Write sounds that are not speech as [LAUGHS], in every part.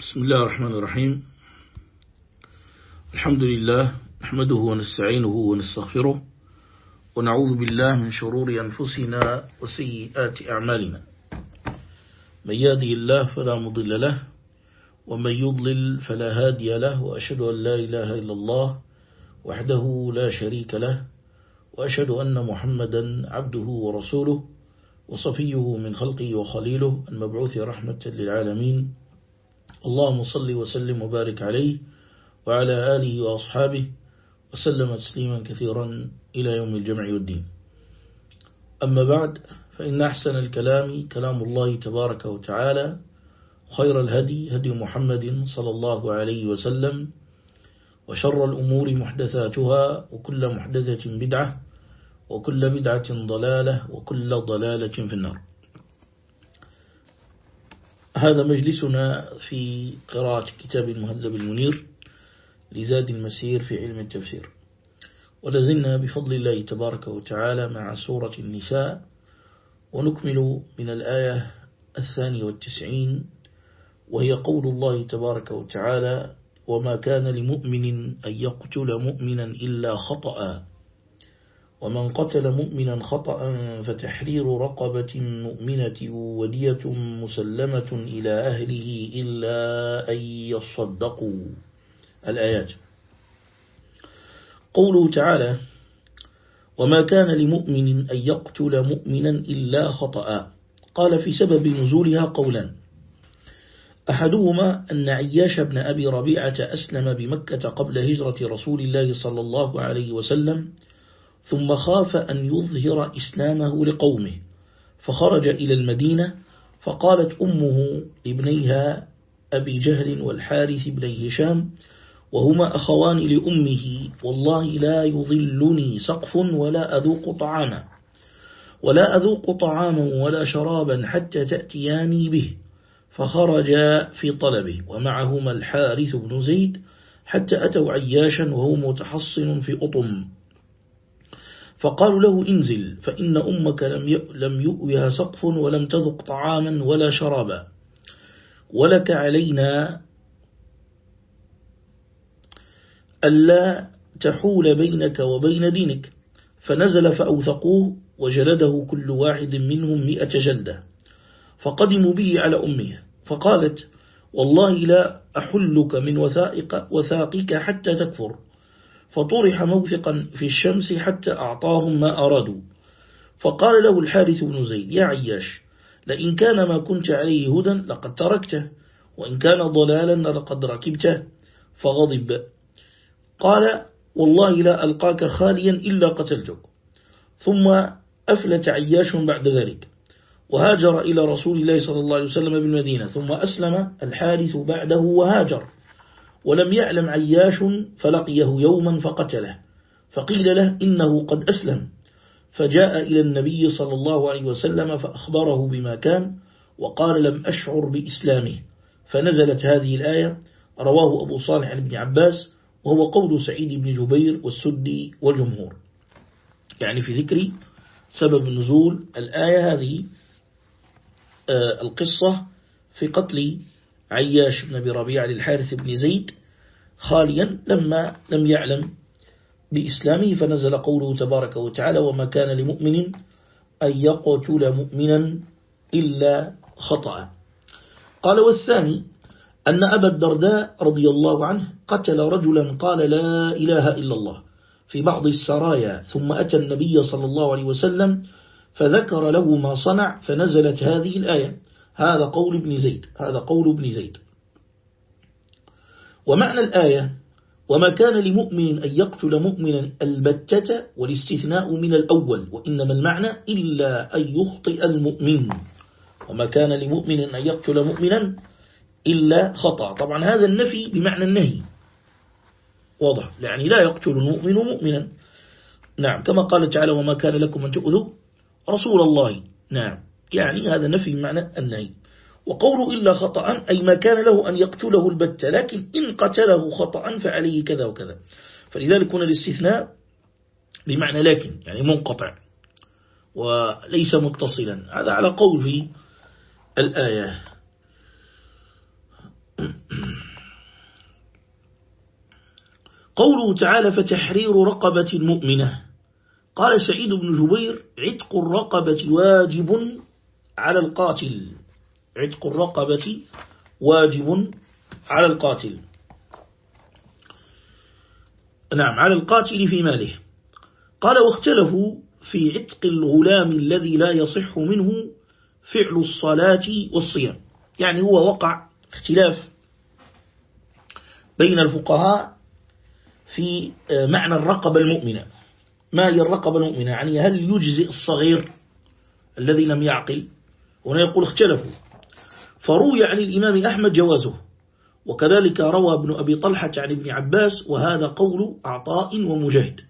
بسم الله الرحمن الرحيم. الحمد لله نحمده ونستعينه ونستغفره ونعوذ بالله من شرور أنفسنا وسيئات أعمالنا. من يهدي الله فلا مضل له ومن يضلل فلا هادي له وأشهد أن لا إله إلا الله وحده لا شريك له وأشهد أن محمدا عبده ورسوله وصفيه من خلقه وخليله المبعوث رحمة للعالمين. اللهم صل وسلم وبارك عليه وعلى آله وأصحابه وسلم تسليما كثيرا إلى يوم الجمع والدين. أما بعد فإن أحسن الكلام كلام الله تبارك وتعالى خير الهدي هدي محمد صلى الله عليه وسلم وشر الأمور محدثاتها وكل محدثة بدعة وكل بدعة ضلالة وكل ضلالة في النار. هذا مجلسنا في قراءة كتاب المهذب المنير لزاد المسير في علم التفسير. ولازلنا بفضل الله تبارك وتعالى مع سورة النساء ونكمل من الآية الثانية والتسعين وهي قول الله تبارك وتعالى وما كان لمؤمن أن يقتل مؤمنا إلا خطأ. ومن قتل مؤمنا خطأ فتحرير رقبة مؤمنة ودية مسلمة إلى أهله إلا أن يصدقوا. الآيات. قوله تعالى وما كان لمؤمن أن يقتل مؤمنا إلا خطأ. قال في سبب نزولها قولا أحدهما أن عياش بن أبي ربيعة أسلم بمكة قبل هجرة رسول الله صلى الله عليه وسلم ثم خاف أن يظهر إسلامه لقومه فخرج إلى المدينة فقالت أمه لابنيها أبي جهل والحارث بن هشام وهما أخوان لأمه والله لا يظلني سقف ولا أذوق طعاما ولا أذوق طعاما ولا شرابا حتى تأتياني به فخرجا في طلبه ومعهما الحارث بن زيد حتى أتوا عياشا وهو متحصن في أطم. فقالوا له انزل فإن أمك لم يؤوها سقف ولم تذق طعاما ولا شرابا. ولك علينا ألا تحول بينك وبين دينك. فنزل فأوثقوه وجلده كل واحد منهم مئة جلدة. فقدموا به على أمه فقالت والله لا أحلك من وثائق وثاقك حتى تكفر. فطرح موثقا في الشمس حتى أعطاهم ما أرادوا. فقال له الحارث بن زيد يا عياش لئن كان ما كنت عليه هدى لقد تركته وإن كان ضلالا لقد ركبته فغضب. قال والله لا ألقاك خاليا إلا قتلتك. ثم أفلت عياش بعد ذلك وهاجر إلى رسول الله صلى الله عليه وسلم بالمدينة ثم أسلم الحارث بعده وهاجر. ولم يعلم عياش فلقيه يوما فقتله فقيل له إنه قد أسلم. فجاء إلى النبي صلى الله عليه وسلم فأخبره بما كان وقال لم أشعر بإسلامه. فنزلت هذه الآية رواه أبو صالح ابن عباس وهو قول سعيد بن جبير والسدي والجمهور. يعني في ذكر سبب نزول الآية هذه القصة في قتل عياش بن أبي ربيعة للحارث بن زيد خاليا لما لم يعلم بإسلامه فنزل قوله تبارك وتعالى وما كان لمؤمن أن يقتل مؤمنا إلا خطأ قال والثاني أن أبا الدرداء رضي الله عنه قتل رجلا قال لا إله إلا الله في بعض السرايا ثم أتى النبي صلى الله عليه وسلم فذكر له ما صنع فنزلت هذه الآية. هذا قول ابن زيد هذا قول ابن زيد. ومعنى الآية وما كان لمؤمن أن يقتل مؤمنا البتة والاستثناء من الأول وإنما المعنى إلا أن يخطئ المؤمن. وما كان لمؤمن أن يقتل مؤمنا إلا خطأ. طبعا هذا النفي بمعنى النهي. واضح؟ يعني لا يقتل المؤمن مؤمنا. نعم كما قال تعالى وما كان لكم أن تؤذوا رسول الله. نعم. يعني هذا نفي معنى النهي. وقول إلا خطأ أي ما كان له أن يقتله البتة لكن إن قتله خطأ فعليه كذا وكذا. فلذلك هنا الاستثناء بمعنى لكن يعني منقطع. وليس متصلا. هذا على قول في الآية. قوله تعالى فتحرير رقبة مؤمنة قال سعيد بن جبير عتق الرقبة واجب على القاتل. عتق الرقبة واجب على القاتل. نعم على القاتل في ماله. قال واختلفوا في عتق الغلام الذي لا يصح منه فعل الصلاة والصيام. يعني هو وقع اختلاف بين الفقهاء في معنى الرقبة المؤمنة. ما هي الرقبة المؤمنة؟ يعني هل يجزئ الصغير الذي لم يعقل؟ هنا يقول اختلفوا. فروي عن الإمام أحمد جوازه. وكذلك روى ابن أبي طلحة عن ابن عباس وهذا قول أعطاء ومجاهد.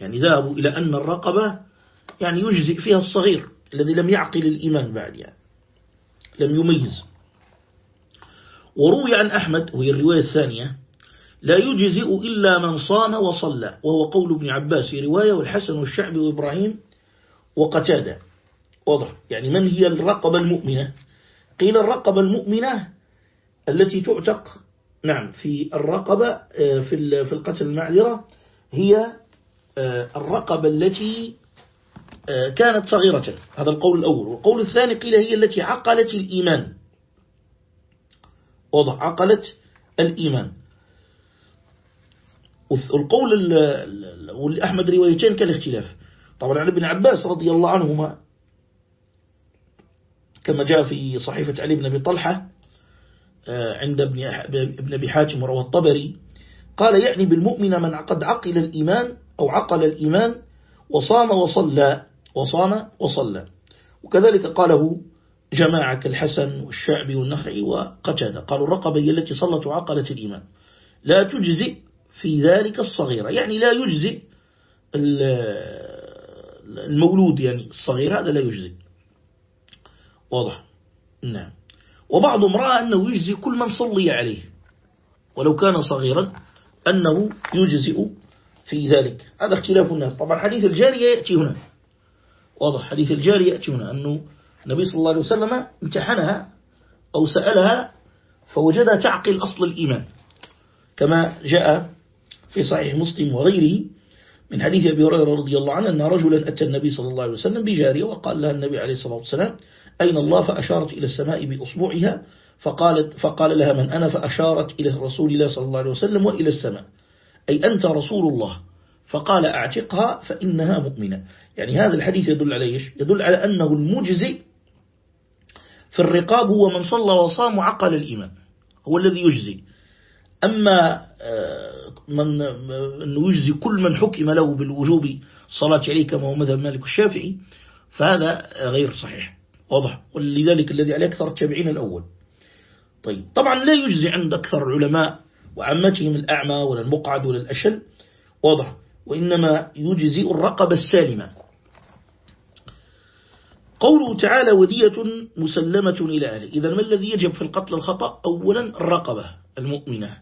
يعني ذهبوا إلى أن الرقبة يعني يجزئ فيها الصغير الذي لم يعقل الإيمان بعد يعني. لم يميز. وروي عن أحمد وهي الرواية الثانية لا يجزئ إلا من صام وصلى وهو قول ابن عباس في رواية والحسن والشعبي وإبراهيم وقتادة. واضح. يعني من هي الرقبة المؤمنة؟ قيل الرقبة المؤمنة التي تعتق نعم في الرقبة آه، في في القتل المعذرة هي آه، الرقبة التي آه، كانت صغيرة. هذا القول الأول. والقول الثاني قيل هي التي عقلت الإيمان. وضع عقلت الإيمان. والقول والأحمد روايتين كالاختلاف طبعا عن ابن عباس رضي الله عنهما كما جاء في صحيفة علي بن أبي طلحة آه، عند ابن أبي حاتم وروى الطبري قال يعني بالمؤمن من قد عقل الإيمان أو عقل الإيمان وصام وصلى وصام وصلى. وكذلك قاله جماعة كالحسن والشعبي والنخعي وقتادة قالوا الرقبة هي التي صلت وعقلت الإيمان لا تجزئ في ذلك الصغيرة. يعني لا يجزئ المولود يعني الصغير هذا لا يجزئ. واضح. نعم. وبعضهم رأى أنه يجزي كل من صلي عليه. ولو كان صغيرا أنه يجزئ في ذلك. هذا اختلاف الناس. طبعا حديث الجارية يأتي هنا. واضح. حديث الجارية يأتي هنا. أنه النبي صلى الله عليه وسلم امتحنها أو سألها فوجدها تعقل أصل الإيمان. كما جاء في صحيح مسلم وغيره من حديث أبي هريرة رضي الله عنه أن رجلا أتى النبي صلى الله عليه وسلم بجارية وقال لها النبي عليه الصلاة والسلام أين الله فأشارت إلى السماء بأصبعها؟ فقالت فقال لها من أنا؟ فأشارت إلى رسول الله صلى الله عليه وسلم وإلى السماء. أي أنت رسول الله. فقال أعتقها فإنها مؤمنة. يعني هذا الحديث يدل على إيش؟ يدل على أنه المجزي في الرقاب هو من صلى وصام وعقل الإيمان. هو الذي يجزي. أما آه، من أنه يجزي كل من حكم له بالوجوب صلاة عليه كما هو مذهب مالك الشافعي فهذا غير صحيح. واضح؟ ولذلك الذي عليه أكثر التابعين الأول. طيب طبعا لا يجزي عند أكثر العلماء وعمتهم الأعمى ولا المقعد ولا الأشل. واضح. وإنما يجزئ الرقبة السالمة. قوله تعالى ودية مسلمة إلى أهله. إذا ما الذي يجب في القتل الخطأ؟ أولا الرقبة المؤمنة.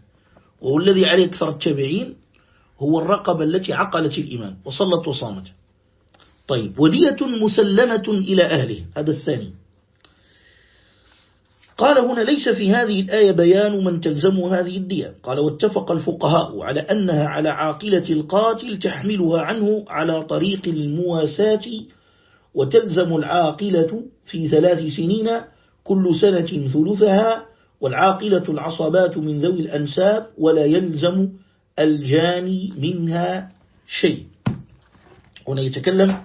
وهو الذي عليه أكثر التابعين هو الرقبة التي عقلت الإيمان وصلت وصامت. طيب ودية مسلمة إلى أهله. هذا الثاني. قال هنا ليس في هذه الآية بيان من تلزم هذه الدية. قال واتفق الفقهاء على أنها على عاقلة القاتل تحملها عنه على طريق المواساة وتلزم العاقلة في ثلاث سنين كل سنة ثلثها والعاقلة العصبات من ذوي الأنساب ولا يلزم الجاني منها شيء. هنا يتكلم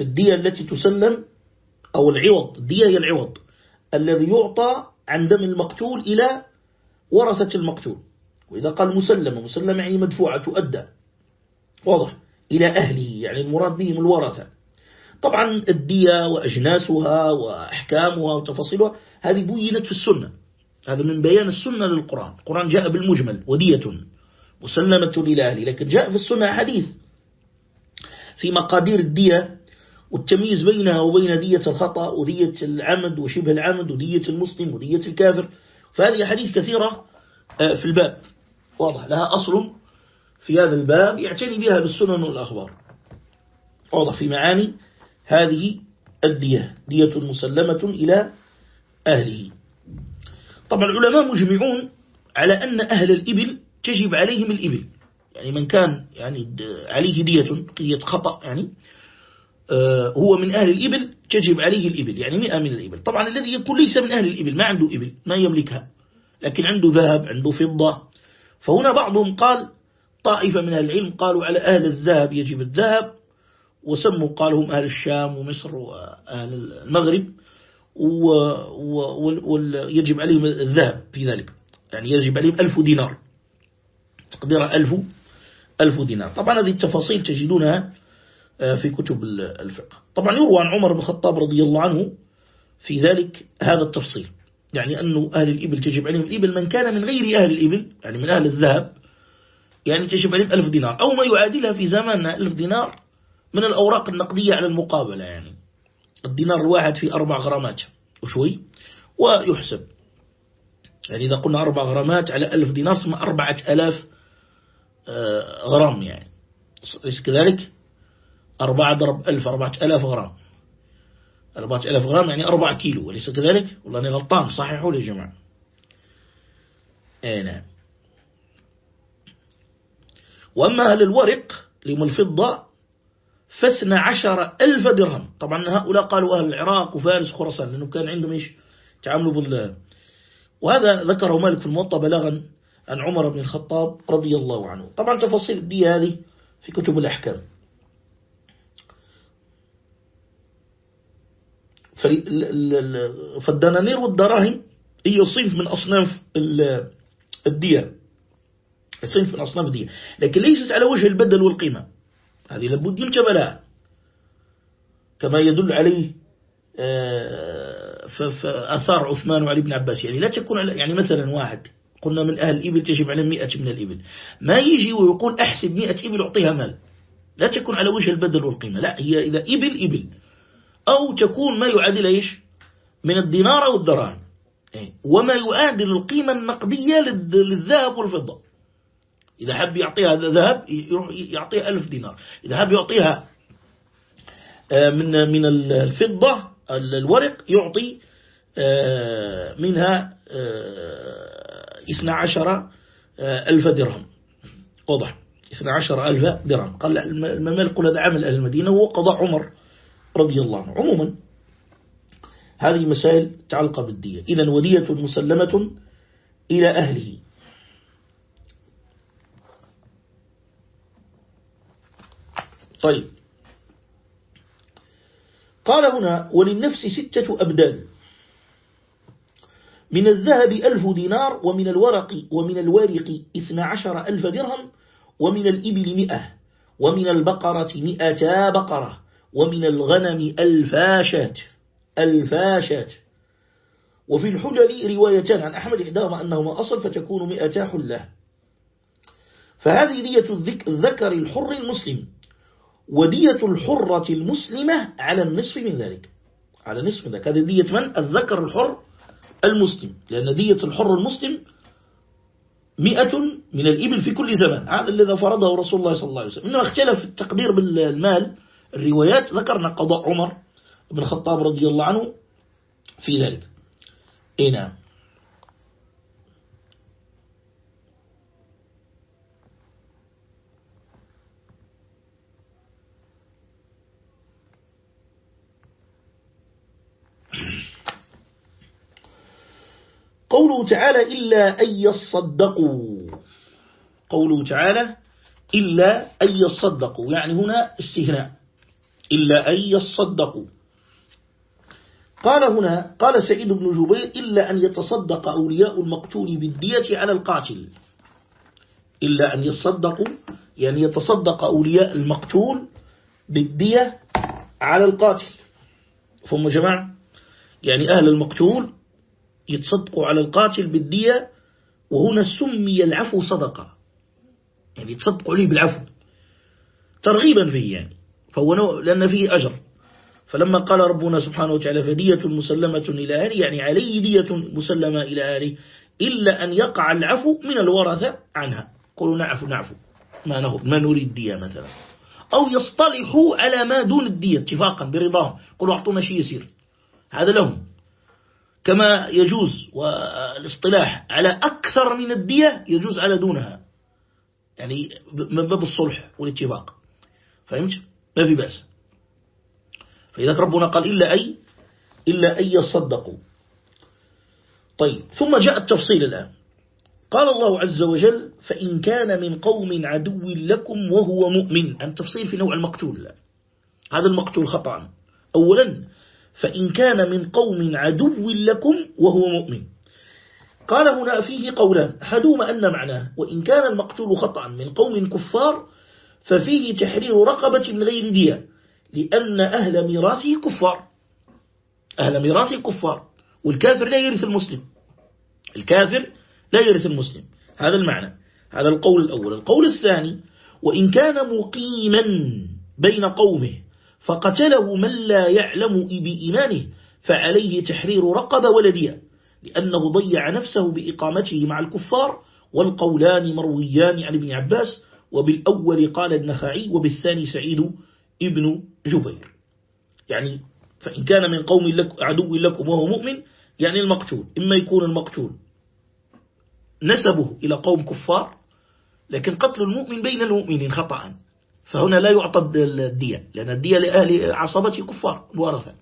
في الدية التي تسلم أو العوض. الدية هي العوض. الذي يعطى عن دم المقتول إلى ورثة المقتول. وإذا قال مسلمة مسلمة يعني مدفوعة تؤدى. واضح. إلى أهله يعني المراد بهم الورثة. طبعا الدية وأجناسها وأحكامها وتفاصيلها هذه بينت في السنة. هذا من بيان السنة للقرآن. القرآن جاء بالمجمل ودية. مسلمة إلى أهله لكن جاء في السنة حديث. في مقادير الدية والتمييز بينها وبين دية الخطأ ودية العمد وشبه العمد ودية المسلم ودية الكافر. فهذه حديث كثيرة آه، في الباب. واضح لها أصل في هذا الباب يعتني بها بالسنن والأخبار. واضح في معاني هذه الدية دية مسلمة إلى أهله. طبعا العلماء مجمعون على أن أهل الإبل تجب عليهم الإبل. يعني من كان يعني عليه دية دية خطأ يعني هو من أهل الإبل تجب عليه الإبل يعني مئة من الإبل. طبعا الذي يكون ليس من أهل الإبل ما عنده إبل ما يملكها لكن عنده ذهب عنده فضة. فهنا بعضهم قال طائفة من أهل العلم قالوا على أهل الذهب يجب الذهب وسموا قالوا هم أهل الشام ومصر وأهل المغرب ويجب عليهم الذهب في ذلك. يعني يجب عليهم ألف دينار. تقدير ألف ألف دينار. طبعا هذه التفاصيل تجدونها آه، في كتب الفقه. طبعا يروى عن عمر بن الخطاب رضي الله عنه في ذلك هذا التفصيل. يعني أنه أهل الإبل تجب عليهم. الإبل من كان من غير أهل الإبل يعني من أهل الذهب يعني تجب عليهم ألف دينار. أو ما يعادلها في زماننا ألف دينار من الأوراق النقدية على المقابلة يعني. الدينار الواحد في أربع غرامات وشوي ويحسب. يعني إذا قلنا أربع غرامات على ألف دينار ثم أربعة ألاف آه، غرام يعني. ليس كذلك؟ أربعة ضرب ألف أربعة ألاف غرام. أربعة ألاف غرام يعني أربع كيلو وليس كذلك؟ والله أنا غلطان صحيحوا لي يا جماعة. أي نعم. وأما أهل الورق لهم الفضة فاثنى عشر ألف درهم. طبعا هؤلاء قالوا أهل العراق وفارس وخراسان لأنه كان عندهم إيش؟ تعاملوا بال وهذا ذكره مالك في الموطأ بلاغا عن عمر بن الخطاب رضي الله عنه. طبعا تفاصيل الدية هذه في كتب الأحكام. فالدنانير والدراهم هي صنف من أصناف الدية. صنف من أصناف الدية. لكن ليست على وجه البدل والقيمة. هذه لابد ينتبه لها كما يدل عليه آه، فأثار عثمان وعلي بن عباس. يعني لا تكون يعني مثلا واحد قلنا من أهل الإبل تجب عليه مئة من الإبل. ما يجي ويقول أحسب مئة إبل أعطيها مال. لا تكون على وجه البدل والقيمة. لا هي إذا إبل إبل. أو تكون ما يعادل إيش؟ من الدينار أو الدراهم إيه. وما يعادل القيمة النقدية للذهب والفضة. إذا حب يعطيها ذهب يعطيها ألف دينار. إذا حب يعطيها آه، من من الفضة الورق يعطي آه، منها آه، اثنى عشر ألف درهم. واضح. اثنى عشر ألف درهم. قال الممالك هذا عمل أهل المدينة وقضى عمر. رضي الله عنه. عموما هذه مسائل تعلق بالدية. إذا ودية مسلمة إلى أهله. طيب. قال هنا وللنفس ستة أبدال من الذهب ألف دينار ومن الورق ومن الورق إثنى عشر ألف درهم ومن الإبل مئة ومن البقرة مئتا بقرة. ومن الغنم الفاشات الفاشات. وفي الحلل روايتان عن أحمد إحداهما أنهما أصل فتكون مئتا حلة. فهذه دية الذكر الحر المسلم ودية الحرة المسلمة على النصف من ذلك. على نصف ذلك. هذه دية من؟ الذكر الحر المسلم. لأن دية الحر المسلم مئة من الإبل في كل زمان. هذا الذي فرضه رسول الله صلى الله عليه وسلم. إنما اختلف التقدير بالمال الروايات ذكرنا قضاء عمر بن الخطاب رضي الله عنه في ذلك. إيه نعم. قوله تعالى إلا أن يصدقوا. قوله تعالى إلا أن يصدقوا يعني هنا استثناء إلا أن يصدقوا قال هنا قال سعيد بن جبير إلا أن يتصدق أولياء المقتول بالدية على القاتل. إلا أن يصدقوا يعني يتصدق أولياء المقتول بالدية على القاتل. فهم جماعة؟ يعني أهل المقتول يتصدقوا على القاتل بالدية وهنا سمي العفو صدقة. يعني يتصدقوا عليه بالعفو. ترغيبا فيه يعني. فهو لأن فيه أجر. فلما قال ربنا سبحانه وتعالى فدية مسلمة إلى أهله يعني عليه دية مسلمة إلى أهله إلا أن يقع العفو من الورثة عنها. قولوا نعفو نعفو. ما ما نريد دية مثلا. أو يصطلحوا على ما دون الدية اتفاقا برضاهم. قولوا أعطونا شيء يسير هذا لهم. كما يجوز والاصطلاح على أكثر من الدية يجوز على دونها. يعني من باب الصلح والاتفاق. فهمت؟ ما في بأس. فإذا ربنا قال إلا أي إلا أن يصدقوا طيب ثم جاء التفصيل الآن. قال الله عز وجل فإن كان من قوم عدو لكم وهو مؤمن. التفصيل في نوع المقتول هذا المقتول خطأ. أولا فإن كان من قوم عدو لكم وهو مؤمن. قال هنا فيه قولان أحدهما أن معناه وإن كان المقتول خطأ من قوم كفار ففيه تحرير رقبة من غير دية لأن أهل ميراثه كفار. أهل ميراثه كفار. والكافر لا يرث المسلم. الكافر لا يرث المسلم. هذا المعنى. هذا القول الأول. القول الثاني وإن كان مقيما بين قومه فقتله من لا يعلم بإيمانه فعليه تحرير رقبة ولدية لأنه ضيع نفسه بإقامته مع الكفار والقولان مرويان عن ابن عباس وبالأول قال النخعي وبالثاني سعيد ابن جبير. يعني فإن كان من قوم لك عدو لكم وهو مؤمن يعني المقتول. إما يكون المقتول نسبه إلى قوم كفار لكن قتل المؤمن بين المؤمنين خطأ. فهنا لا يعطى الدية لأن الدية لأهل عصبة كفار ورثة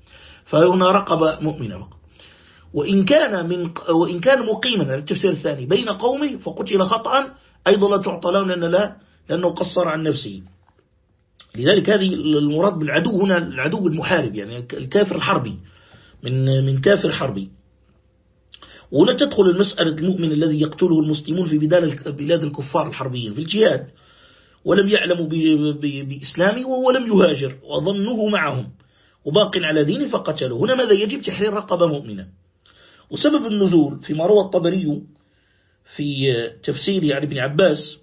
فهنا رقب مؤمنة وإن كان من وإن كان مقيما التفسير الثاني بين قومه فقتل خطأ أيضا لا تعطى له لأن لا لأنه قصر عن نفسه. لذلك هذه المراد بالعدو هنا العدو المحارب يعني الكافر الحربي من من كافر حربي. ولا تدخل المسألة المؤمن الذي يقتله المسلمون في بلاد الكفار الحربيين في الجهاد. ولم يعلموا بإسلامه وهو لم يهاجر وظنه معهم. وباق على دينه فقتله. هنا ماذا يجب؟ تحرير رقبة مؤمنة. وسبب النزول فيما روى الطبري في تفسير عن ابن عباس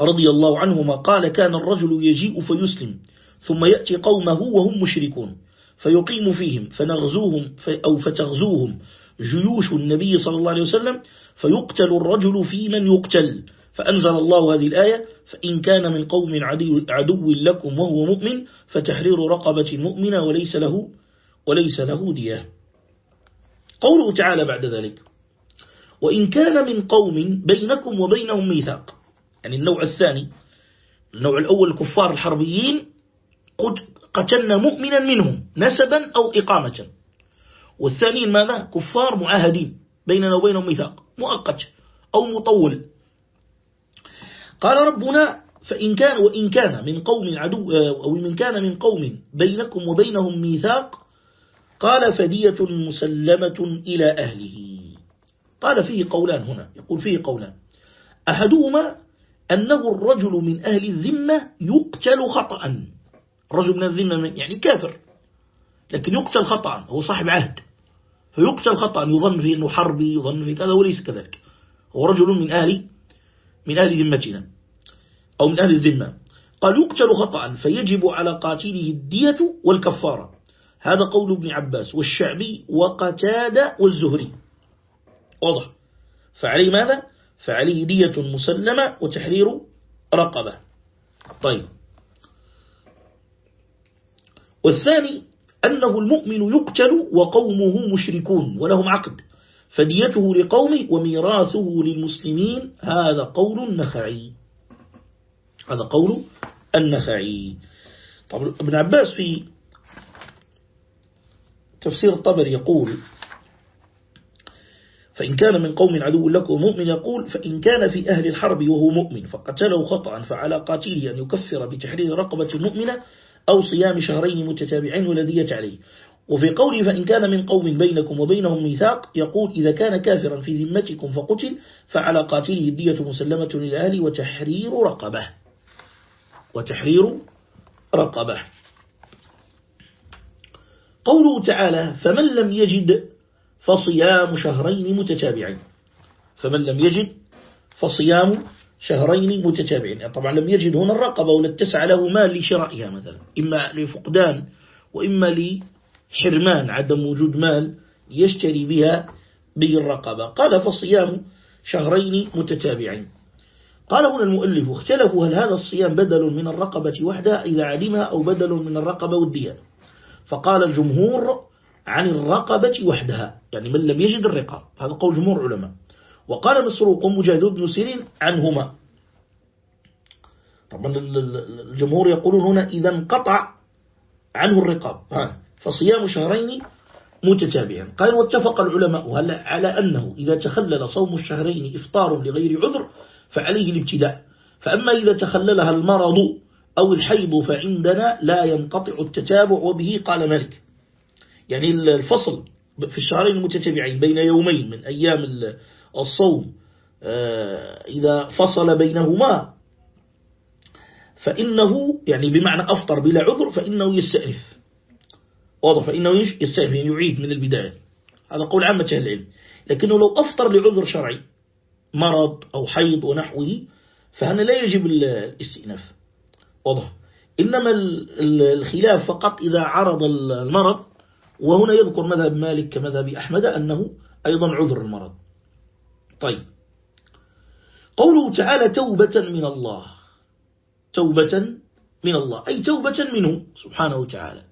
رضي الله عنهما قال كان الرجل يجيء فيسلم ثم يأتي قومه وهم مشركون فيقيم فيهم فنغزوهم أو فتغزوهم. جيوش النبي صلى الله عليه وسلم فيقتل الرجل في من يقتل. فأنزل الله هذه الآية فإن كان من قوم عدو, لكم وهو مؤمن فتحرير رقبة مؤمنة وليس له وليس له دية. قوله تعالى بعد ذلك وإن كان من قوم بينكم وبينهم ميثاق يعني النوع الثاني النوع الأول الكفار الحربيين قتلنا مؤمنا منهم نسبا أو إقامة. والثاني ماذا؟ كفار معاهدين بيننا وبينهم ميثاق مؤقت أو مطول. قال ربنا فإن كان وإن كان من قوم عدو أو من كان من قوم بينكم وبينهم ميثاق قال فدية مسلمة إلى أهله. قال فيه قولان هنا يقول فيه قولان. أحدهما أنه الرجل من أهل الذمة يقتل خطأ. رجل من الذمة يعني كافر. لكن يقتل خطأ هو صاحب عهد. فيقتل خطأ يظن فيه أنه حربي يظن فيه كذا وليس كذلك. هو رجل من أهل من أهل ذمتنا أو من أهل الذمة. قال يقتل خطأ فيجب على قاتله الدية والكفارة. هذا قول ابن عباس والشعبي وقتاد والزهري. واضح. فعليه ماذا؟ فعليه دية مسلمة وتحرير رقبة. طيب. والثاني أنه المؤمن يقتل وقومه مشركون ولهم عقد فديته لقومه وميراثه للمسلمين. هذا قول النخعي. هذا قول النخعي. طب ابن عباس في تفسير الطبر يقول فإن كان من قوم عدو لكم مؤمن يقول فإن كان في أهل الحرب وهو مؤمن فقتله خطأ فعلى قاتله أن يكفر بتحرير رقبة مؤمنة أو صيام شهرين متتابعين ولدية عليه. وفي قوله فإن كان من قوم بينكم وبينهم ميثاق يقول إذا كان كافرا في ذمتكم فقتل فعلى قاتله الدية مسلمة للأهل وتحرير رقبة. وتحرير رقبة. قوله تعالى فمن لم يجد فصيام شهرين متتابعين. فمن لم يجد فصيام شهرين متتابعين. طبعا لم يجد هنا الرقبة ولا اتسع له مال لشرائها مثلا إما لفقدان وإما لحرمان عدم وجود مال يشتري بها به الرقبة. قال فالصيام شهرين متتابعين. قال هنا المؤلف اختلفوا هل هذا الصيام بدل من الرقبة وحدها إذا علمها أو بدل من الرقبة والديان؟ فقال الجمهور عن الرقبة وحدها يعني من لم يجد الرقاب هذا قول جمهور العلماء. وقال مسروق مجاهد بن سيرين عنهما. طبعا الجمهور يقولون هنا إذا انقطع عنه الرقاب. فصيام شهرين متتابعين. قال واتفق العلماء على أنه إذا تخلل صوم الشهرين إفطار لغير عذر فعليه الابتداء. فأما إذا تخللها المرض أو الحيض فعندنا لا ينقطع التتابع وبه قال مالك. يعني الفصل في الشهرين المتتابعين بين يومين من أيام الصوم آه، إذا فصل بينهما فإنه يعني بمعنى أفطر بلا عذر فإنه يستأنف. واضح؟ فإنه يستأنف يعني يعيد من البداية. هذا قول عامة أهل العلم. لكنه لو أفطر لعذر شرعي مرض أو حيض ونحوه فهنا لا يجب الاستئناف. واضح؟ إنما الخلاف فقط إذا عرض المرض وهنا يذكر مذهب مالك كمذهب أحمد أنه أيضا عذر المرض. طيب. قوله تعالى توبة من الله. توبة من الله. أي توبة منه سبحانه وتعالى.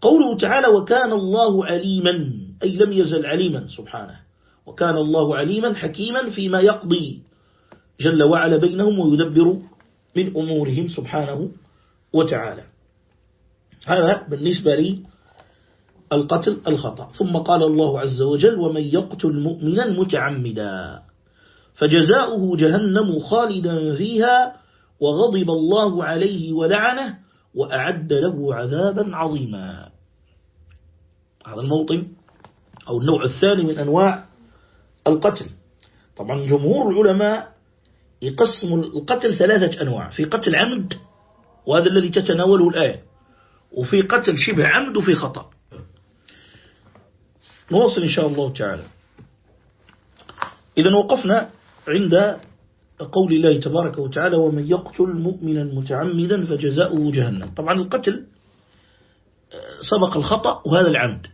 قوله تعالى وكان الله عليما. أي لم يزل عليما سبحانه. وكان الله عليما حكيما فيما يقضي جل وعلا بينهم ويدبر من أمورهم سبحانه وتعالى. هذا بالنسبة لي القتل الخطأ. ثم قال الله عز وجل ومن يقتل مؤمنا متعمدا فجزاؤه جهنم خالدا فيها وغضب الله عليه ولعنه وأعد له عذابا عظيما. هذا الموطن أو النوع الثاني من أنواع القتل. طبعا جمهور العلماء يقسم القتل ثلاثة أنواع في قتل عمد وهذا الذي تتناوله الآية وفي قتل شبه عمد وفي خطأ. نواصل إن شاء الله تعالى. إذا وقفنا عند قول الله تبارك وتعالى ومن يقتل مؤمنا متعمدا فجزاؤه جهنم. طبعا القتل سبق الخطأ وهذا العمد.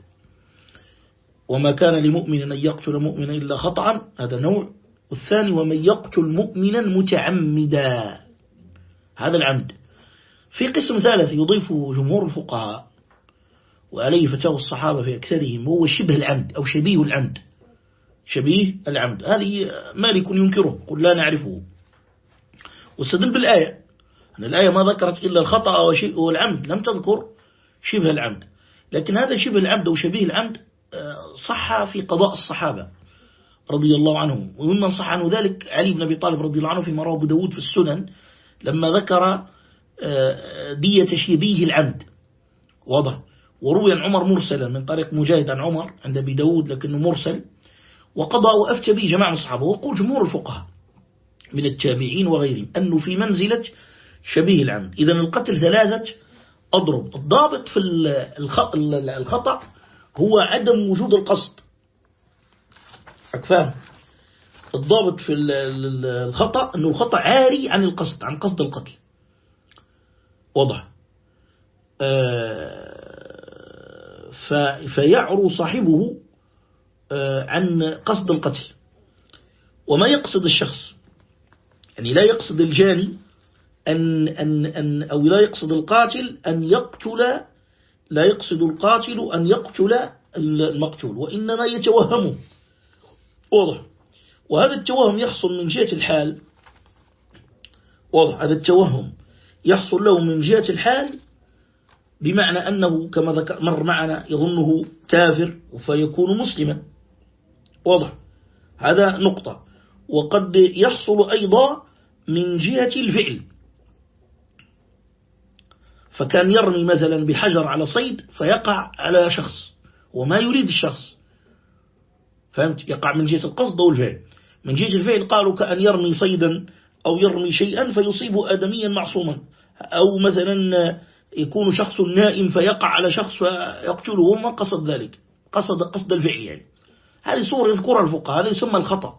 وما كان لمؤمن أن يقتل مؤمنا إلا خطأ. هذا نوع. والثاني ومن يقتل مؤمنا متعمدا. هذا العمد. في قسم ثالث يضيفه جمهور الفقهاء. وعليه فتاوى الصحابة في أكثرهم هو شبه العمد أو شبيه العمد. شبيه العمد. هذه مالك ينكره قل لا نعرفه. واستدل بالآية أن الآية ما ذكرت إلا الخطأ والعمد. لم تذكر شبه العمد. لكن هذا شبه العمد أو شبيه العمد آه، صح في قضاء الصحابة رضي الله عنهم. وممن صح عنه ذلك علي بن أبي طالب رضي الله عنه في رواه أبو داود في السنن لما ذكر آه، دية شبيه العمد. واضح؟ وروي عن عمر مرسلا من طريق مجاهد عن عمر عند أبي داود لكنه مرسل وقضى وأفتى به جماعة من الصحابة وقول جمهور الفقهاء من التابعين وغيرهم أنه في منزلة شبيه العمد. إذا القتل ثلاثة أضرب. الضابط في الخطأ هو عدم وجود القصد. أكفاه الضابط في الخطأ أنه الخطأ عاري عن القصد عن قصد القتل. واضح آه، فيعرو صاحبه آه، عن قصد القتل. وما يقصد الشخص يعني لا يقصد الجاني أن, أن, أن أو لا يقصد القاتل أن يقتل لا يقصد القاتل أن يقتل المقتول وإنما يتوهمه واضح. وهذا التوهم يحصل من جهة الحال. واضح. هذا التوهم يحصل له من جهة الحال بمعنى أنه كما ذكر مر معنا يظنه كافر فيكون مسلما. واضح. هذا نقطة. وقد يحصل أيضا من جهة الفعل. فكان يرمي مثلا بحجر على صيد فيقع على شخص وما يريد الشخص. فهمت؟ يقع من جهة القصد أو الفعل. من جهة الفعل قالوا كأن يرمي صيدا أو يرمي شيئا فيصيب آدميا معصوما. أو مثلا يكون شخص نائم فيقع على شخص فيقتله وما قصد ذلك. قصد قصد الفعل يعني. هذه صور يذكرها الفقهاء هذا يسمى الخطأ.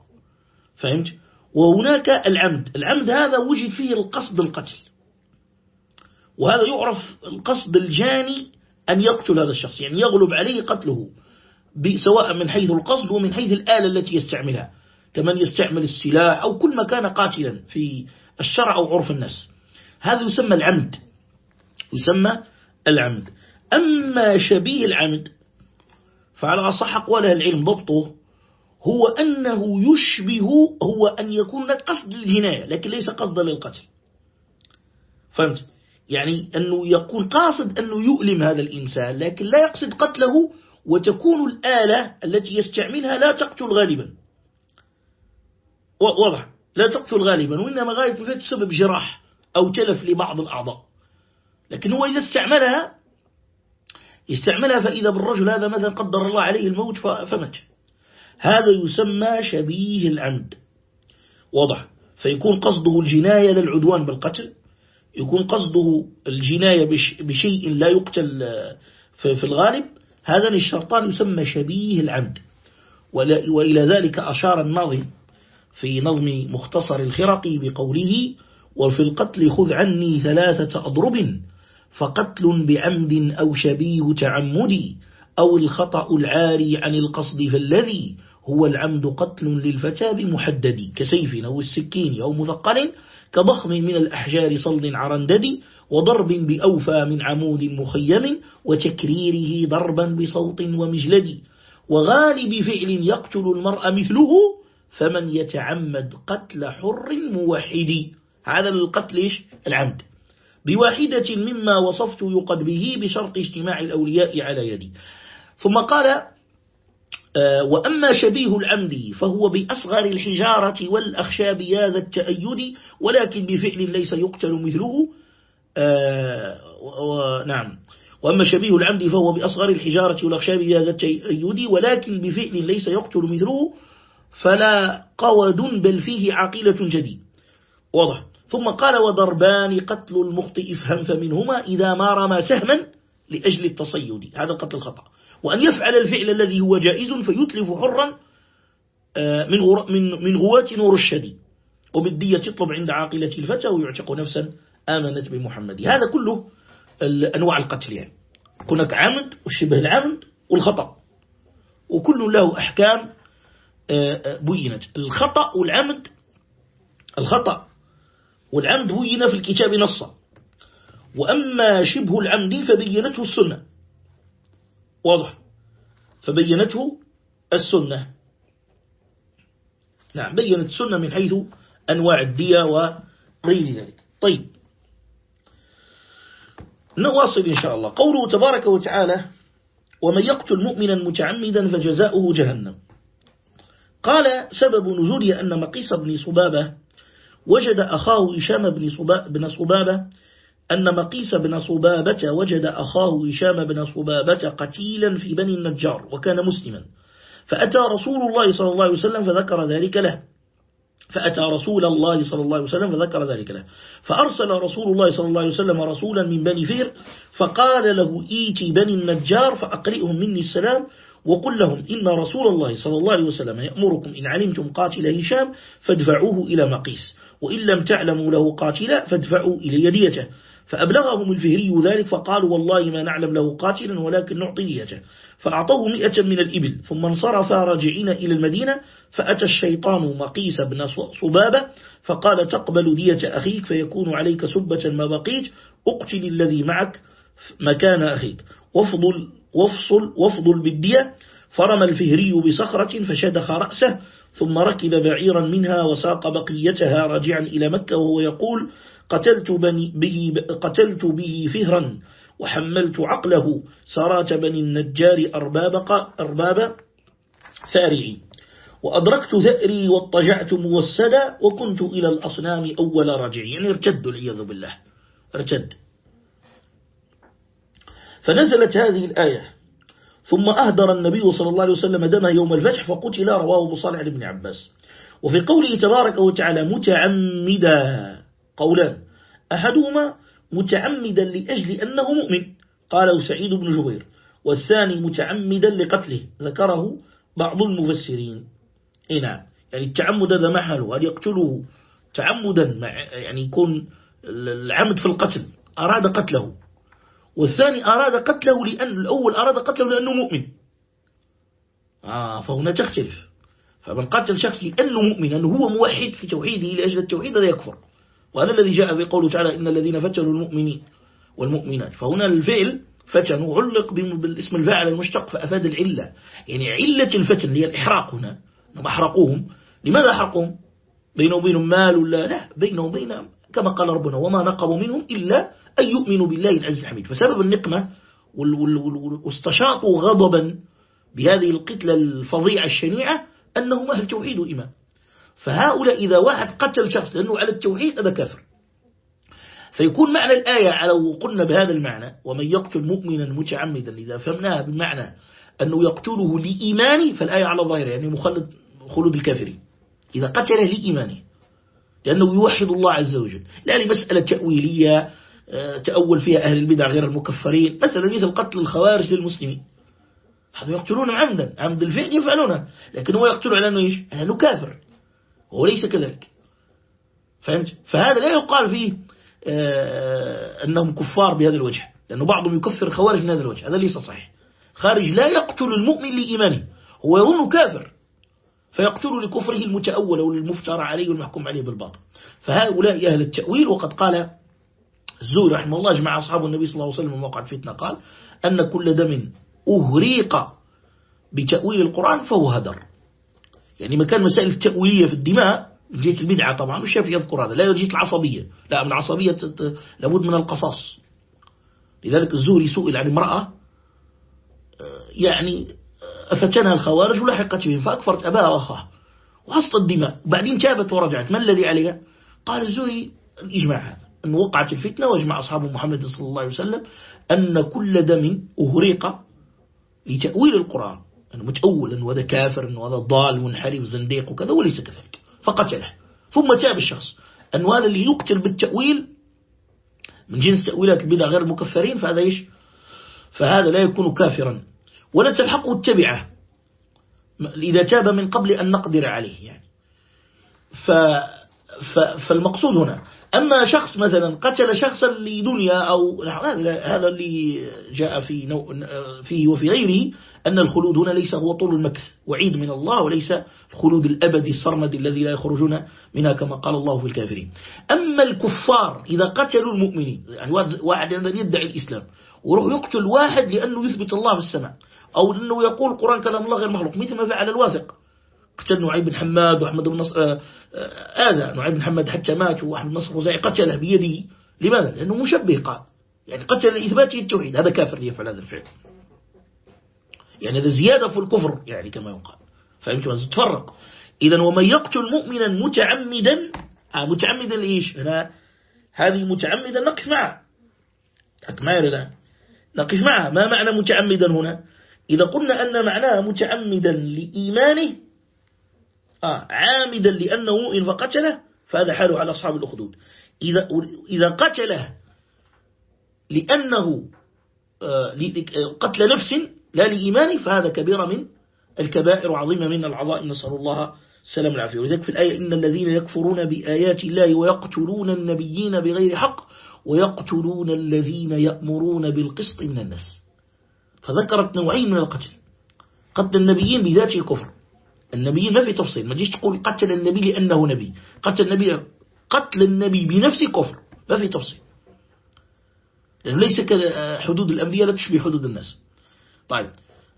فهمت؟ وهناك العمد. العمد هذا وجد فيه القصد القتل. وهذا يعرف القصد الجاني أن يقتل هذا الشخص يعني يغلب عليه قتله سواء من حيث القصد ومن حيث الآلة التي يستعملها. كمن يستعمل السلاح أو كل ما كان قاتلا في الشرع أو عرف الناس. هذا يسمى العمد. يسمى العمد. أما شبيه العمد فعلى أصح أقوال العلم ضبطه هو أنه يشبه هو أن يكون قصد الجناية لكن ليس قصدا للقتل. فهمت؟ يعني أنه يكون قاصد أنه يؤلم هذا الإنسان لكن لا يقصد قتله وتكون الآلة التي يستعملها لا تقتل غالبا. واضح؟ لا تقتل غالبا وإنما غاية تسبب جراح أو تلف لبعض الأعضاء. لكن هو إذا استعملها استعملها فإذا بالرجل هذا مثلا قدر الله عليه الموت فمت هذا يسمى شبيه العمد. واضح. فيكون قصده الجناية للعدوان بالقتل يكون قصده الجناية بشيء لا يقتل في الغالب هذا الشرطان يسمى شبيه العمد. وإلى ذلك أشار الناظم في نظم مختصر الخرقي بقوله وفي القتل خذ عني ثلاثة أضرب فقتل بعمد أو شبيه تعمد أو الخطأ العاري عن القصد فالذي هو العمد قتل للفتى بمحدد كسيف أو السكين أو مثقل كضخم من الأحجار صلد عرندد وضرب بأوفى من عمود مخيم وتكريره ضربا بصوت ومجلد وغالب فعل يقتل المرء مثله فمن يتعمد قتل حر موحد. هذا القتل العمد. بواحدة مما وصفت يقد به بشرط اجتماع الأولياء على يدي. ثم قال آه، وأما شبيه العمد فهو بأصغر الحجارة والأخشاب يا ذا التأيد ولكن بفعل ليس يقتل مثله. آه، نعم. وأما شبيه العمد فهو بأصغر الحجارة والأخشاب يا ذا التأيد ولكن بفعل ليس يقتل مثله فلا قود بل فيه عقيلة جديد. واضح. ثم قال وضربان قتل المخطئ افهم فمنهما إذا ما رمى سهما لأجل التصيد. هذا القتل الخطأ. وأن يفعل الفعل الذي هو جائز فيتلف حرا آه، من من غواة نور الشدي وبالدية يطلب عند عاقلة الفتى ويعتق نفسا آمنت بمحمد. هذا كله أنواع القتل يعني. هناك عمد والشبه العمد والخطأ. وكل له أحكام آه، آه، بينت. الخطأ والعمد الخطأ والعمد بين في الكتاب نصا. وأما شبه العمد فبينته السنة. واضح؟ فبينته السنة. نعم بينت السنة من حيث أنواع الدية وغير ذلك. طيب. نواصل إن شاء الله. قوله تبارك وتعالى ومن يقتل مؤمنا متعمدا فجزاؤه جهنم. قال سبب نزوله أن مقيس بن صبابة وجد أخاه إشام بن صبابة أن مقيس بن صبابة وجد أخاه إشام بن صبابة قتيلا في بني النجار وكان مسلما. فأتى رسول الله صلى الله عليه وسلم فذكر ذلك له. فأتى رسول الله صلى الله عليه وسلم فذكر ذلك له. فأرسل رسول الله صلى الله عليه وسلم رسولا من بني فير فقال له إيتي بني النجار فأقرئهم مني السلام وقل لهم إن رسول الله صلى الله عليه وسلم يأمركم إن علمتم قاتل هشام فادفعوه إلى مقيس وإن لم تعلموا له قاتلا فادفعوا إلى ديته فأبلغهم الفهري ذلك فقالوا والله ما نعلم له قاتلا ولكن نعطي ديته فأعطوه مئة من الإبل ثم انصرف راجعين إلى المدينة فأتى الشيطان مقيس بن صبابة فقال تقبل دية أخيك فيكون عليك سبة ما بقيت اقتل الذي معك مكان أخيك. وافضل وافصل وافضل بالدية فرمى الفهري بصخرة فشدخ رأسه ثم ركب بعيرا منها وساق بقيتها راجعا إلى مكة وهو يقول قتلت, بني به, قتلت به فهرا وحملت عقله سرات بني النجار أرباب, أرباب ثارعي وأدركت ثأري واضطجعت موسدا وكنت إلى الأصنام أول رجع يعني ارتد العياذ بالله ارتد. فنزلت هذه الآية. ثم أهدر النبي صلى الله عليه وسلم دمه يوم الفتح فقتل رواه أبو صالح لابن عباس. وفي قوله تبارك وتعالى متعمدا قولان أحدهما متعمدا لأجل أنه مؤمن قاله سعيد بن جبير والثاني متعمدا لقتله ذكره بعض المفسرين. إيه نعم يعني التعمد هذا محله أن يقتله تعمدا يعني يكون العمد في القتل أراد قتله. والثاني أراد قتله لأن الأول أراد قتله لأنه مؤمن. آه فهنا تختلف فمن قتل شخص لأنه مؤمن أنه هو موحد في توحيده لأجل التوحيد هذا يكفر. وهذا الذي جاء في قوله تعالى إن الذين فتنوا المؤمنين والمؤمنات. فهنا الفعل فتن وعلق بالاسم الفاعل المشتق فأفاد العلة. يعني علة الفتن هي الإحراق هنا. أنهم أحرقوهم. لماذا أحرقوهم؟ بينه وبينهم مال ولا لا؟ بينه وبينهم كما قال ربنا وما نقبوا منهم إلا أن يؤمنوا بالله العز الحميد. فسبب النقمة واستشاطوا غضبا بهذه القتلة الفظيعة الشنيعة أنهم أهل توحيد وإيمان. فهؤلاء إذا واحد قتل شخص لأنه على التوحيد هذا كافر. فيكون معنى الآية لو قلنا بهذا المعنى ومن يقتل مؤمنا متعمدا إذا فهمناها بمعنى أنه يقتله لإيمانه فالآية على ظاهرة يعني مخلد خلود الكافرين. إذا قتله لإيمانه لأنه يوحد الله عز وجل. لا لمسألة تأويلية تأول فيها أهل البدع غير المكفرين. مثلا مثل قتل الخوارج للمسلمين. هذا يقتلون عمدا عمد الفعل يفعلونه لكن هو يقتل على أنه إيش؟ أنه كافر. وهو ليس كذلك. فهمت؟ فهذا لا يقال فيه آه، أنهم كفار بهذا الوجه لأنه بعضهم يكفر الخوارج من هذا الوجه. هذا ليس صحيح. خارج لا يقتل المؤمن لإيمانه هو يظن كافر فيقتل لكفره المتأول والمفترى عليه والمحكوم عليه بالباطل. فهؤلاء أهل التأويل وقد قال الزور رحمه الله جمع أصحاب النبي صلى الله عليه وسلم موقع الفتنة قال أن كل دم أهريق بتأويل القرآن فهو هدر. يعني مكان مسائل التأويلية في الدماء جيت البدعة طبعا والشافعي يذكر هذا لا جيت العصبية لا من العصبية لابد من القصاص. لذلك الزهري سئل عن امرأة يعني أفتنها الخوارج ولحقت بهم فأكفرت أباها وأخاها. وحصت الدماء وبعدين تابت ورجعت. ما الذي عليها؟ قال الزهري الإجماع هذا. أن وقعت الفتنة واجمع أصحاب محمد صلى الله عليه وسلم أن كل دم أهريق لتأويل القرآن. أنه متأول أنه هذا كافر أنه هذا ضال منحرف زنديق وكذا وليس كذلك. فقتله ثم تاب الشخص. أنه هذا اللي يقتل بالتأويل من جنس تأويلات البدع غير المكفرين فهذا إيش؟ فهذا لا يكون كافرا. ولا تلحقه التبعة. إذا تاب من قبل أن نقدر عليه يعني. ف فالمقصود هنا أما شخص مثلا قتل شخصا لدنيا أو هذا اللي جاء في نوع فيه وفي غيره أن الخلود هنا ليس هو طول المكث وعيد من الله وليس الخلود الأبدي السرمد الذي لا يخرجون منها كما قال الله في الكافرين. أما الكفار إذا قتلوا المؤمنين يعني واحد يدعي الإسلام ويروح يقتل واحد لأنه يثبت الله في السماء أو لأنه يقول القرآن كلام الله غير مخلوق مثل ما فعل الواثق. قتل نعيم بن حماد وأحمد بن آه، آذى نعيم بن حماد حتى مات وأحمد نصر وزعي قتله بيده. لماذا؟ لأنه مشبه قال. يعني قتل لإثباته التوحيد. هذا كافر يفعل هذا الفعل. يعني هذا زيادة في الكفر يعني كما يقال. فهمت؟ تفرق. إذا ومن يقتل مؤمنا متعمدا آه متعمدا لإيش؟ هنا هذه متعمدا نقف معه معي نقف معها. ما معنى متعمدا هنا؟ إذا قلنا أن معناها متعمدا لإيمانه آه عامدا لأنه مؤمن فقتله فهذا حاله على أصحاب الأخدود. إذا, إذا قتله لأنه آه قتل نفس لا لإيمانه فهذا كبير من الكبائر وعظيمة من العظائم. نسأل الله السلام العافية ولذلك في الآية إن الذين يكفرون بآيات الله ويقتلون النبيين بغير حق ويقتلون الذين يأمرون بالقسط من الناس. فذكرت نوعين من القتل. قتل النبيين بذاته كفر النبيين ما في تفصيل. ما تجيش تقول قتل النبي لأنه نبي. قتل النبي قتل النبي بنفسه كفر. ما في تفصيل. لأنه ليس كحدود الأنبياء لا تشبه حدود الناس. طيب.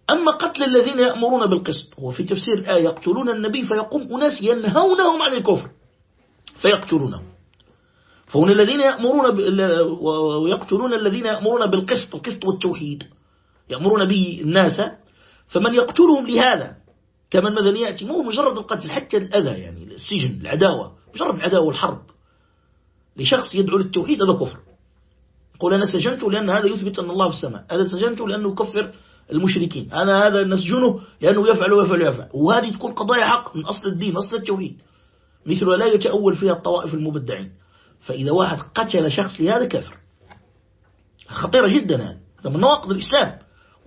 أما قتل الذين يأمرون بالقسط هو في تفسير الآية يقتلون النبي فيقوم أناس ينهونهم عن الكفر. فيقتلونهم. فهنا الذين يأمرون ويقتلون الذين يأمرون بالقسط القسط والتوحيد. يأمرون به الناس. فمن يقتلهم لهذا؟ كمن مثلا يأتي مو مجرد القتل حتى الأذى يعني السجن العداوة. مجرد العداوة والحرب. لشخص يدعو للتوحيد هذا كفر. يقول أنا سجنته لأن هذا يثبت أن الله في السماء. هذا سجنته لأنه يكفر المشركين. أنا هذا نسجنه لأنه يفعل ويفعل ويفعل. وهذه تكون قضايا حق من أصل الدين أصل التوحيد. مثل لا يتأول فيها الطوائف المبدعين. فإذا واحد قتل شخص لهذا كفر. خطيرة جدا هذا هذا من نواقض الإسلام.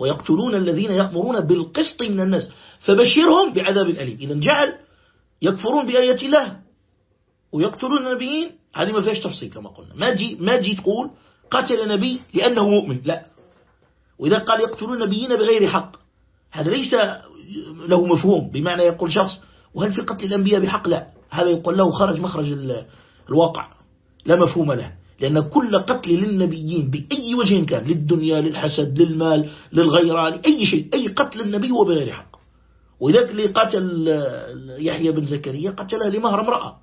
ويقتلون الذين يأمرون بالقسط من الناس. فبشرهم بعذاب أليم. إذا جعل يكفرون بآيات الله ويقتلون النبيين. هذه ما فيهاش تفصيل كما قلنا. ما جي, ما جي تقول قتل نبي لأنه مؤمن. لا. وإذا قال يقتلون نبيين بغير حق. هذا ليس له مفهوم. بمعنى يقول شخص وهل في قتل الأنبياء بحق؟ لا. هذا يقول له خرج مخرج الواقع. لا مفهوم له. لأن كل قتل للنبيين بأي وجه كان للدنيا للحسد للمال للغيرة لأي شيء أي قتل النبي هو بغير حق. وذلك اللي قتل يحيى بن زكريا قتله لمهر امرأة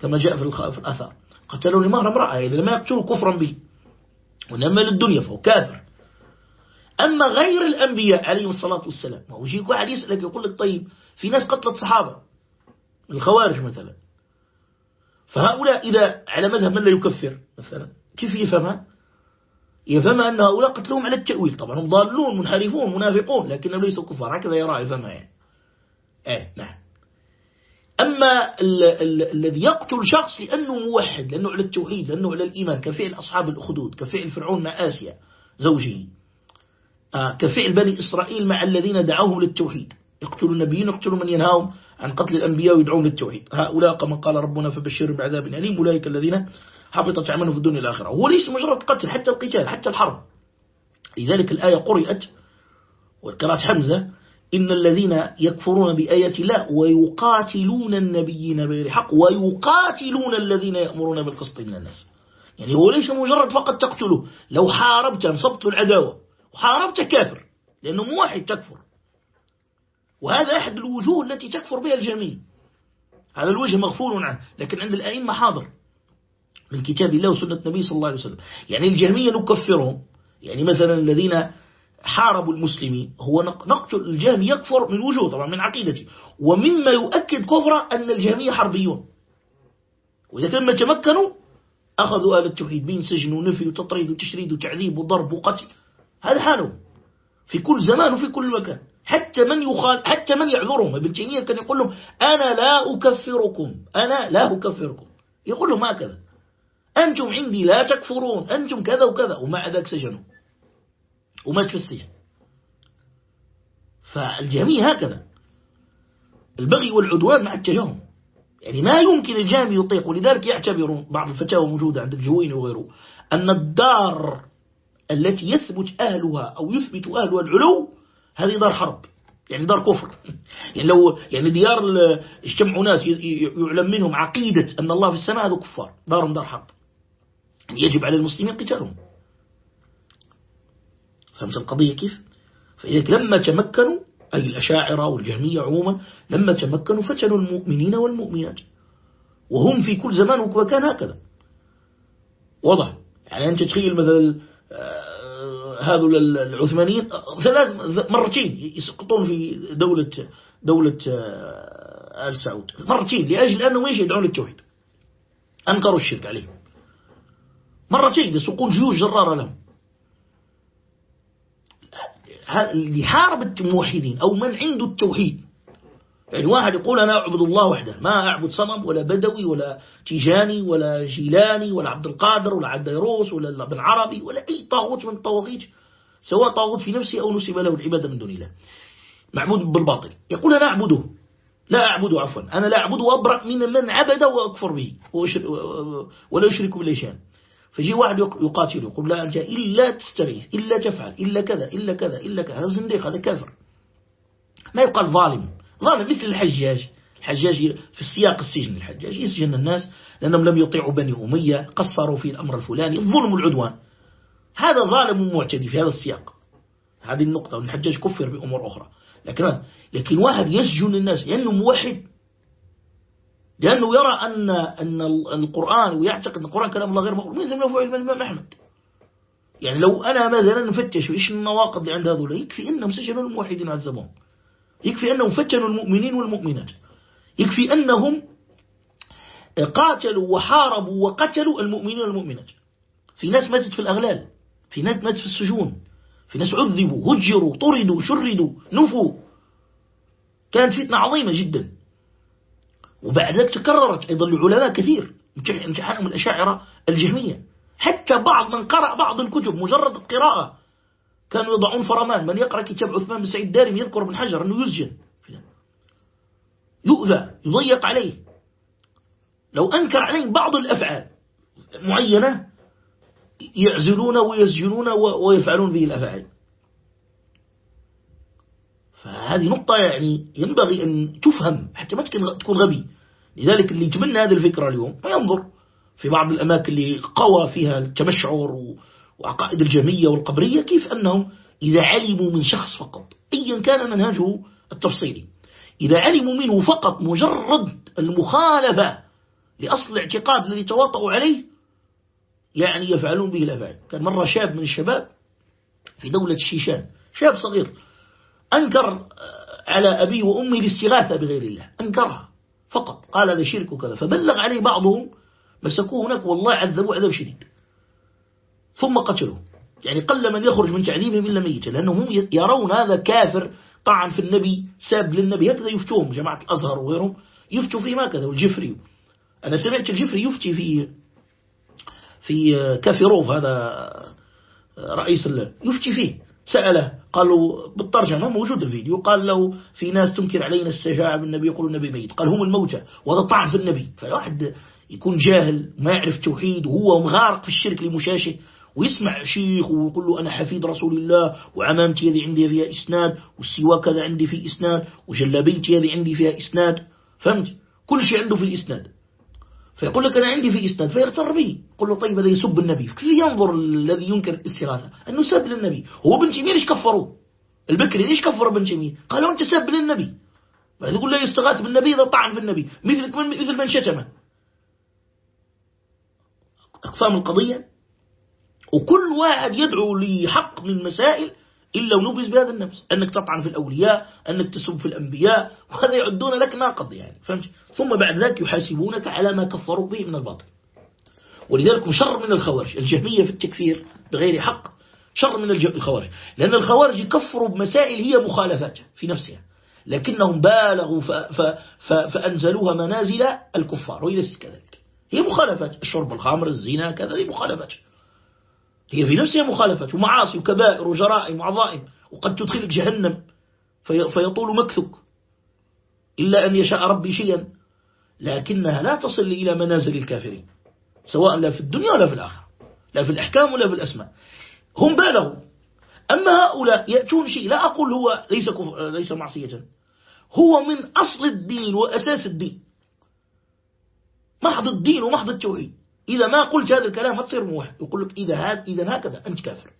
كما جاء في الأثار. قتله لمهر امرأة إذا لم يقتله كفرا به. وإنما للدنيا فهو كافر. أما غير الأنبياء عليهم الصلاة والسلام ما هو يجيك واحد يسألك يقول لك طيب في ناس قتلت صحابة الخوارج مثلا. فهؤلاء إذا على مذهب من لا يكفر مثلا كيف يفهمها يفهم أن هؤلاء قتلهم على التأويل. طبعا هم ضالون منحرفون منافقون لكنهم ليسوا كفار. هكذا يرى يفهمها يعني. إيه نعم. أما الذي يقتل شخص لأنه موحد لأنه على التوحيد لأنه على الإيمان كفعل أصحاب الأخدود كفعل فرعون مع آسيا زوجه آه كفعل بني إسرائيل مع الذين دعوهم للتوحيد. يقتلوا النبيين يقتلوا من ينهاهم عن قتل الأنبياء ويدعون للتوحيد هؤلاء كما قال ربنا فبشر بعذاب أليم. أولئك الذين حبطت عمله في الدنيا الآخرة هو ليس مجرد قتل حتى القتال حتى الحرب. لذلك الآية قرئت وقراءة حمزة إن الذين يكفرون بآيات الله ويقاتلون النبيين بغير حق ويقاتلون الذين يأمرون بالقسط من الناس. يعني هو ليس مجرد فقط تقتله. لو حاربت أنصبت العداوة. وحاربت كافر. لأنه موحد تكفر. وهذا أحد الوجوه التي تكفر بها الجميع. هذا الوجه مغفول عنه. لكن عند الأئمة حاضر. من كتاب الله وسنة النبي صلى الله عليه وسلم. يعني الجهمية نكفرهم. يعني مثلا الذين حاربوا المسلمين. هو نقتل الجهم يكفر من وجوه طبعا من عقيدته. ومما يؤكد كفره أن الجهمية حربيون. وإذا كان ما تمكنوا أخذوا آل التوحيد بين سجن ونفي وتطريد وتشريد وتعذيب وضرب وقتل. هذا حاله في كل زمان وفي كل مكان. حتى من يخال حتى من يعذرهم. ابن تيمية كان يقول لهم أنا لا أكفركم. أنا لا أكفركم. يقول لهم هكذا. أنتم عندي لا تكفرون. أنتم كذا وكذا. ومع ذلك سجنوا. ومات في السجن فالجميع هكذا. البغي والعدوان مع التجاهم يعني ما يمكن الجامي يطيق. ولذلك يعتبر بعض الفتاوى موجودة عند الجوين وغيره أن الدار التي يثبت أهلها أو يثبت أهلها العلو هذه دار حرب يعني دار كفر. [LAUGHS] يعني لو يعني ديار اجتمعوا ناس يعلم منهم عقيدة أن الله في السماء هذا كفار دارهم دار حرب. يعني يجب على المسلمين قتالهم. فهمت القضية كيف؟ فإذا لما تمكنوا أي الأشاعرة والجهمية عموما لما تمكنوا فتنوا المؤمنين والمؤمنات. وهم في كل زمان وكان هكذا. وضع يعني أنت تخيل مثلا آه، هذول العثمانيين ثلاث مرتين يسقطون في دولة دولة آه، آل سعود. مرتين لأجل أنهم يدعون للتوحيد. أنكروا الشرك عليهم. مرتين يسوقون جيوش جرارة لهم. اللي حارب الموحدين أو من عنده التوحيد يعني واحد يقول أنا أعبد الله وحده ما أعبد صنم ولا بدوي ولا تيجاني ولا جيلاني ولا عبد القادر ولا عديروس ولا ابن عربي ولا أي طاغوت من الطواغيت سواء طاغوت في نفسه أو نسب له العبادة من دون الله. معبود بالباطل. يقول أنا أعبده. لا أعبده عفوا أنا لا أعبده وأبرأ من من عبد وأكفر به ولا يشرك بالله شيئا فيجي واحد يقاتل يقول لا أنت إلا تستغيث إلا تفعل إلا كذا إلا كذا إلا كذا هذا زنديق هذا كافر. ما يقال ظالم. ظالم مثل الحجاج. الحجاج في السياق السجن الحجاج يسجن الناس لأنهم لم يطيعوا بني أمية قصروا في الأمر الفلاني الظلم والعدوان هذا ظالم ومعتدي في هذا السياق. هذه النقطة. والحجاج كفر بأمور أخرى. لكن لكن واحد يسجن الناس لأنه موحد. لأنه يرى أن أن القرآن ويعتقد أن القرآن كلام الله غير مخلوق مثل ما فعل الإمام أحمد. يعني لو أنا مثلا نفتش إيش النواقض اللي عند هذول؟ يكفي أنهم سجنوا الموحدين وعذبوهم. يكفي أنهم فتنوا المؤمنين والمؤمنات. يكفي أنهم قاتلوا وحاربوا وقتلوا المؤمنين والمؤمنات. في ناس ماتت في الأغلال في ناس ماتت في السجون في ناس عذبوا هجروا طردوا شردوا نفوا. كانت فتنة عظيمة جدا. وبعد ذلك تكررت أيضا العلماء كثير امتحانهم الأشاعرة الجهمية. حتى بعض من قرأ بعض الكتب مجرد القراءة. كانوا يضعون فرمان. من يقرأ كتاب عثمان بن سعيد الدارمي يذكر ابن حجر أنه يسجن. يؤذى يضيق عليه. لو أنكر عليه بعض الأفعال معينة يعزلون ويسجنون ويفعلون به الأفعال. فهذه نقطة يعني ينبغي أن تفهم حتى ما تكون غبي. لذلك اللي يتبنى هذه الفكرة اليوم ينظر في بعض الأماكن اللي قوى فيها التمشعر وعقائد الجمية والقبرية كيف أنهم إذا علموا من شخص فقط أيا كان منهجه التفصيلي. إذا علموا منه فقط مجرد المخالفة لأصل الاعتقاد الذي تواطؤوا عليه يعني يفعلون به الأفعال كان مرة شاب من الشباب في دولة الشيشان شاب صغير أنكر آه، على أبيه وأمه الاستغاثة بغير الله أنكرها فقط قال هذا شرك وكذا فبلغ عليه بعضهم مسكوه هناك والله عذبوا عذاب شديد. ثم قتلوه. يعني قل من يخرج من تعذيبهم إلا ميتا لأنهم يرون هذا كافر طعن في النبي ساب للنبي. هكذا يفتوهم جماعة الأزهر وغيرهم يفتوا فيه ما كذا والجفري. أنا سمعت الجفري يفتي في في كافروف هذا رئيس الله يفتي فيه سأله قالوا بالترجمة موجود الفيديو قال له في ناس تنكر علينا السجاعة بالنبي يقول النبي ميت قال هم الموتى وهذا طعن في النبي. فالواحد يكون جاهل ما يعرف التوحيد وهو مغارق في الشرك لمشاشة ويسمع شيخ ويقول له أنا حفيد رسول الله وعمامتي هذه عندي فيها إسناد والسواك هذا عندي فيه إسناد وجلابيتي هذه عندي فيها إسناد. فهمت؟ كل شيء عنده فيه إسناد. فيقول لك أنا عندي في إسناد فيغتر به. يقول له طيب هذا يسب النبي. كيف ينظر الذي ينكر الاستغاثة أنه سب للنبي. هو بن تيمية ليش كفروه البكري ليش كفر بن تيمية؟ قالوا أنت سب للنبي. يقول لا يستغاث بالنبي إذا طعن في النبي. مثل مثل من شتمه. أقسام القضية؟ وكل واحد يدعو لحق من مسائل إلا ونبز بهذا النفس. أنك تطعن في الأولياء أنك تسب في الأنبياء وهذا يعدون لك ناقض يعني فهمت؟ ثم بعد ذلك يحاسبونك على ما كفروا به من الباطل. ولذلك شر من الخوارج. الجهمية في التكفير بغير حق شر من الخوارج. لأن الخوارج يكفروا بمسائل هي مخالفات في نفسها. لكنهم بالغوا فأنزلوها منازل الكفار وليس كذلك هي مخالفات الشرب الخمر الزنا كذا هي مخالفات. هي في نفسها مخالفات ومعاصي وكبائر وجرائم وعظائم وقد تدخلك جهنم فيطول مكثك إلا أن يشاء ربي شيئا لكنها لا تصل إلى منازل الكافرين سواء لا في الدنيا ولا في الآخرة لا في الأحكام ولا في الأسماء. هم بالغوا. أما هؤلاء يأتون شيء لا أقول هو ليس, ليس معصية. هو من أصل الدين وأساس الدين. محض الدين ومحض التوحيد. إذا ما قلت هذا الكلام ما تصير موحد يقول لك إذا, هاد إذا هكذا أنت كافر.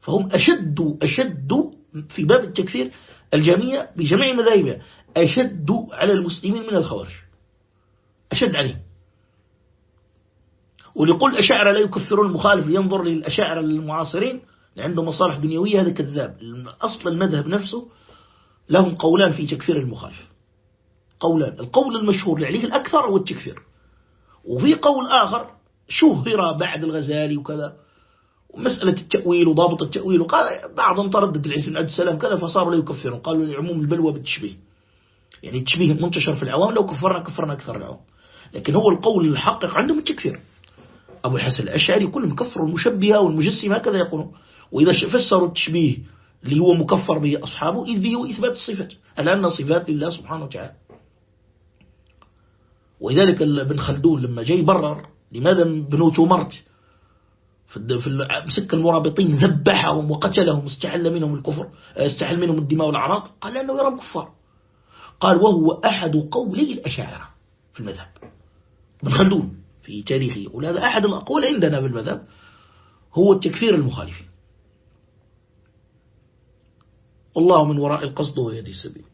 فهم أشد أشد في باب التكفير الجميع بجميع مذاهبها أشد على المسلمين من الخوارج. أشد عليهم. وليقول أشاعر لا يكفرون المخالف لينظر للأشاعر المعاصرين اللي عندهم مصالح دنيوية هذا كذاب. أصل المذهب نفسه لهم قولان في تكفير المخالف. قولان. القول المشهور اللي عليه الأكثر هو التكفير. وفي قول آخر شهر بعد الغزالي وكذا. ومسألة التأويل وضابط التأويل وقال بعضهم تردد العز بن عبد السلام كذا فصاروا لا يكفرون. قالوا لعموم البلوى بالتشبيه. يعني التشبيه منتشر في العوام لو كفرنا كفرنا أكثر العوام. لكن هو القول الحقق عندهم التكفير. أبو الحسن الأشعري كلهم كفروا المشبهة والمجسمة هكذا يقولون. وإذا فسروا التشبيه اللي هو مكفر به أصحابه إذ به وإثبات الصفات. الآن صفات لله سبحانه وتعالى. ولذلك ابن خلدون لما جاي برر لماذا بنو تومرت؟ في مسك المرابطين ذبحهم وقتلهم استحل منهم الكفر استحل منهم الدماء والأعراض. قال لأنه يرى كفار قال وهو أحد قولي الأشاعرة في المذهب. ابن خلدون في تاريخه. يقول هذا أحد الأقوال عندنا في المذهب هو التكفير المخالفين. والله من وراء القصد ويدي السبيل.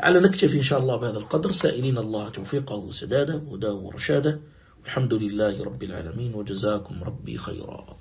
على نكتفي إن شاء الله بهذا القدر. سائلين الله توفيقه وسداده وهداه ورشاده والحمد لله رب العالمين وجزاكم ربي خيرا.